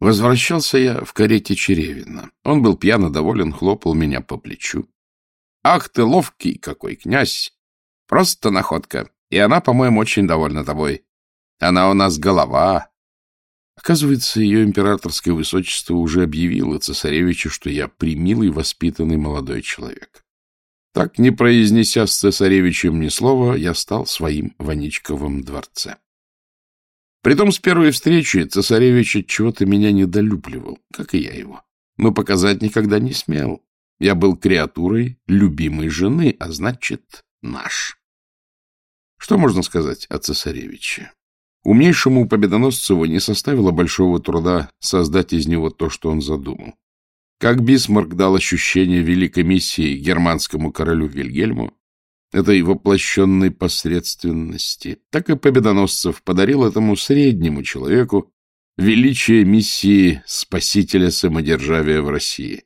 Возвращался я в карете Черевина. Он был пьяно доволен, хлопал меня по плечу. — Ах ты ловкий какой, князь! Просто находка. И она, по-моему, очень довольна тобой. Она у нас голова. Оказывается, ее императорское высочество уже объявило цесаревичу, что я примилый, воспитанный молодой человек. Так, не произнеся с цесаревичем ни слова, я стал своим в Аничковом дворце. Притом с первой встречи цесаревич от чего-то меня недолюбливал, как и я его, но показать никогда не смел. Я был креатурой любимой жены, а значит, наш. Что можно сказать о цесаревиче? Умнейшему победоносцеву не составило большого труда создать из него то, что он задумал. Как Бисмарк дал ощущение великой миссии германскому королю Вильгельму, этой воплощенной посредственности, так и Победоносцев подарил этому среднему человеку величие миссии спасителя самодержавия в России.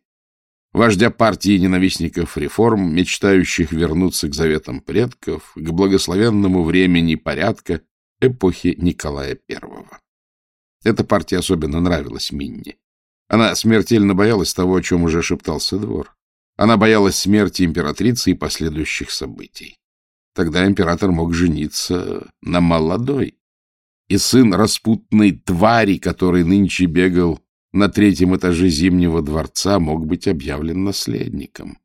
Вождя партии ненавистников реформ, мечтающих вернуться к заветам предков, к благословенному времени порядка эпохи Николая I. Эта партия особенно нравилась Минне. Она смертельно боялась того, о чем уже шептался двор. Она боялась смерти императрицы и последующих событий. Тогда император мог жениться на молодой. И сын распутной твари, который нынче бегал на третьем этаже Зимнего дворца, мог быть объявлен наследником.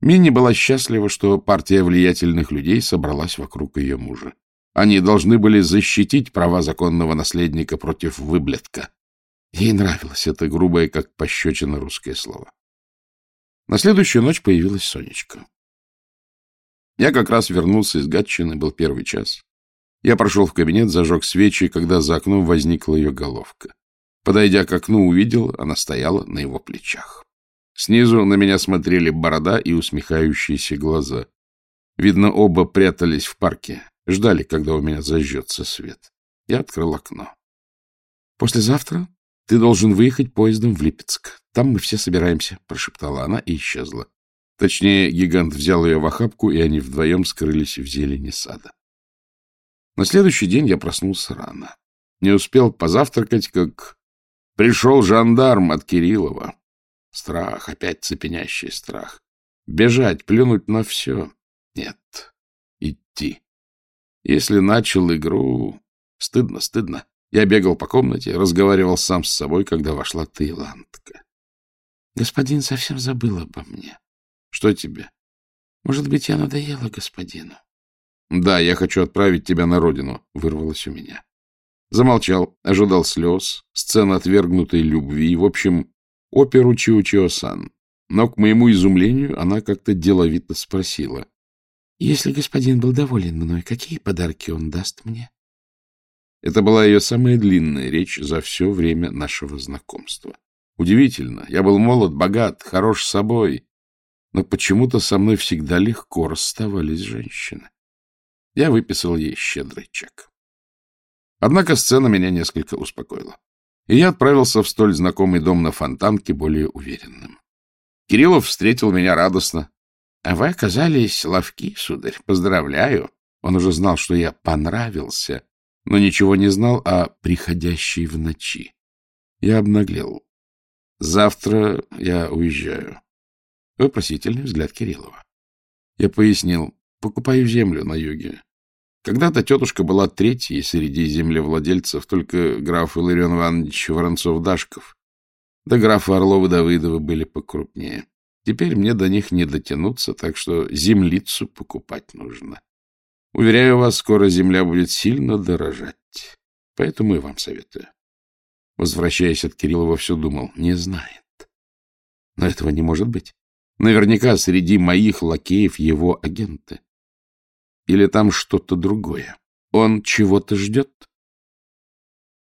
Минни была счастлива, что партия влиятельных людей собралась вокруг ее мужа. Они должны были защитить права законного наследника против выблетка. Ей нравилось это грубое, как пощечина, русское слово. На следующую ночь появилась Сонечка. Я как раз вернулся из Гатчины, был первый час. Я прошел в кабинет, зажег свечи, когда за окном возникла ее головка. Подойдя к окну, увидел, она стояла на его плечах. Снизу на меня смотрели борода и усмехающиеся глаза. Видно, оба прятались в парке, ждали, когда у меня зажжется свет. Я открыл окно. — Послезавтра ты должен выехать поездом в Липецк. Там мы все собираемся, — прошептала она и исчезла. Точнее, гигант взял ее в охапку, и они вдвоем скрылись в зелени сада. На следующий день я проснулся рано. Не успел позавтракать, как пришел жандарм от Кириллова. Страх, опять цепенящий страх. Бежать, плюнуть на все. Нет, идти. Если начал игру... Стыдно, стыдно. Я бегал по комнате, разговаривал сам с собой, когда вошла таиландка. Господин совсем забыл обо мне. Что тебе? Может быть, я надоела господину? Да, я хочу отправить тебя на родину, вырвалось у меня. Замолчал, ожидал слез, сцен отвергнутой любви, в общем, оперу Чио-Чио-сан. Но, к моему изумлению, она как-то деловито спросила. — Если господин был доволен мной, какие подарки он даст мне? Это была ее самая длинная речь за все время нашего знакомства. Удивительно. Я был молод, богат, хорош собой. Но почему-то со мной всегда легко расставались женщины. Я выписал ей щедрый чек. Однако сцена меня несколько успокоила. И я отправился в столь знакомый дом на Фонтанке более уверенным. Кириллов встретил меня радостно. — А вы оказались ловки, сударь. Поздравляю. Он уже знал, что я понравился, но ничего не знал о приходящей в ночи. Я обнаглел. Завтра я уезжаю. Вопросительный взгляд Кириллова. Я пояснил, покупаю землю на юге. Когда-то тетушка была третьей среди землевладельцев, только граф Иларион Иванович Воронцов-Дашков. Да графы Орловы-Давыдовы были покрупнее. Теперь мне до них не дотянуться, так что землицу покупать нужно. Уверяю вас, скоро земля будет сильно дорожать. Поэтому и вам советую. Возвращаясь от Кириллова, все думал, не знает. Но этого не может быть. Наверняка среди моих лакеев его агенты. Или там что-то другое. Он чего-то ждет?